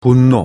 분노